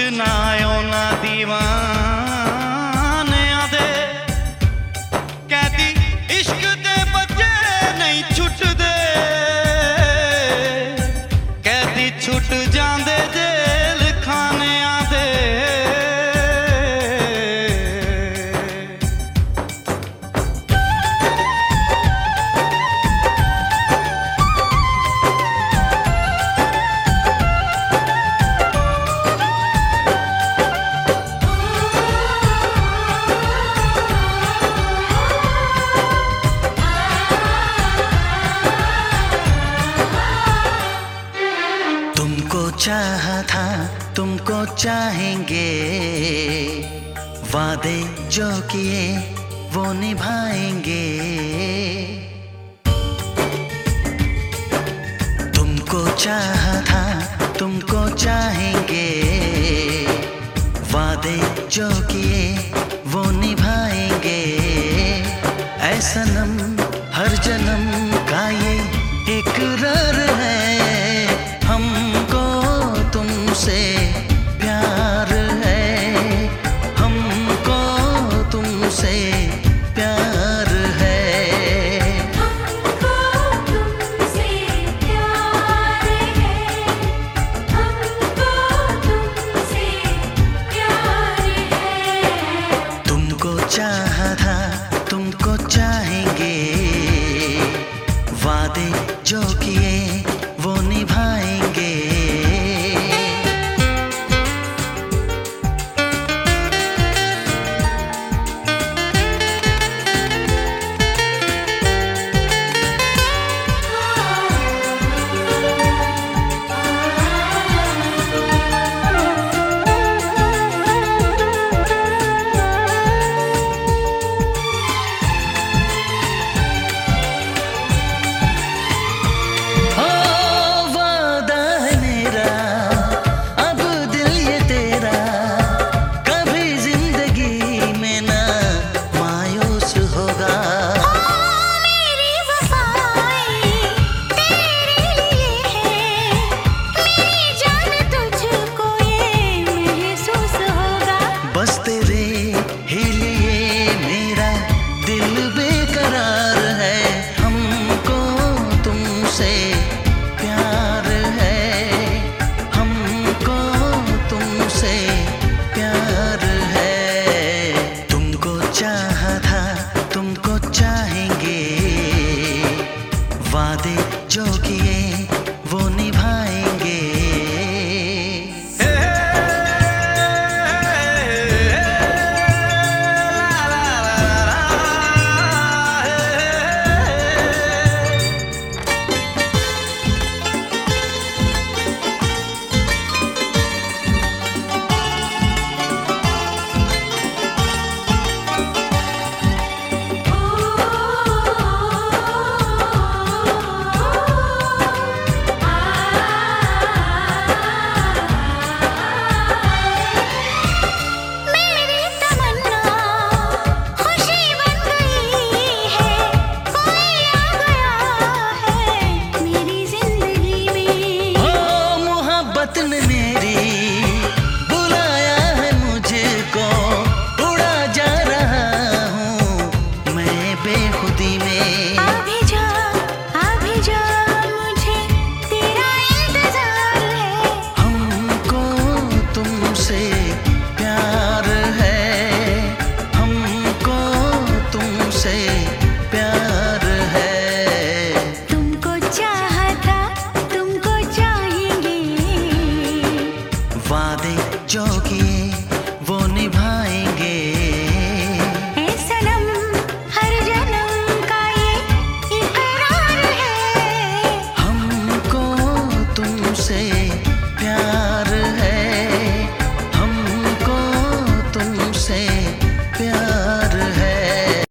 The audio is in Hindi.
ना दीवान। चाहा था, तुमको चाहेंगे। वादे जो किए, वो निभाएँगे। तुमको चाहा था, तुमको चाहेंगे। वादे जो किए, वो निभाएँगे। ऐसा सनम हर जन्म का ये इकरार है। तुमसे प्यार है। हमको तुमसे प्यार है। हमको तुमसे प्यार है। हमको तुमसे प्यार है। तुमको चाहा था तुमको चाहेंगे। वादे जो किए वो निभाएँगे। वादे जो किए निभाएँगे। सनम, हर जन्म का हमको तुमसे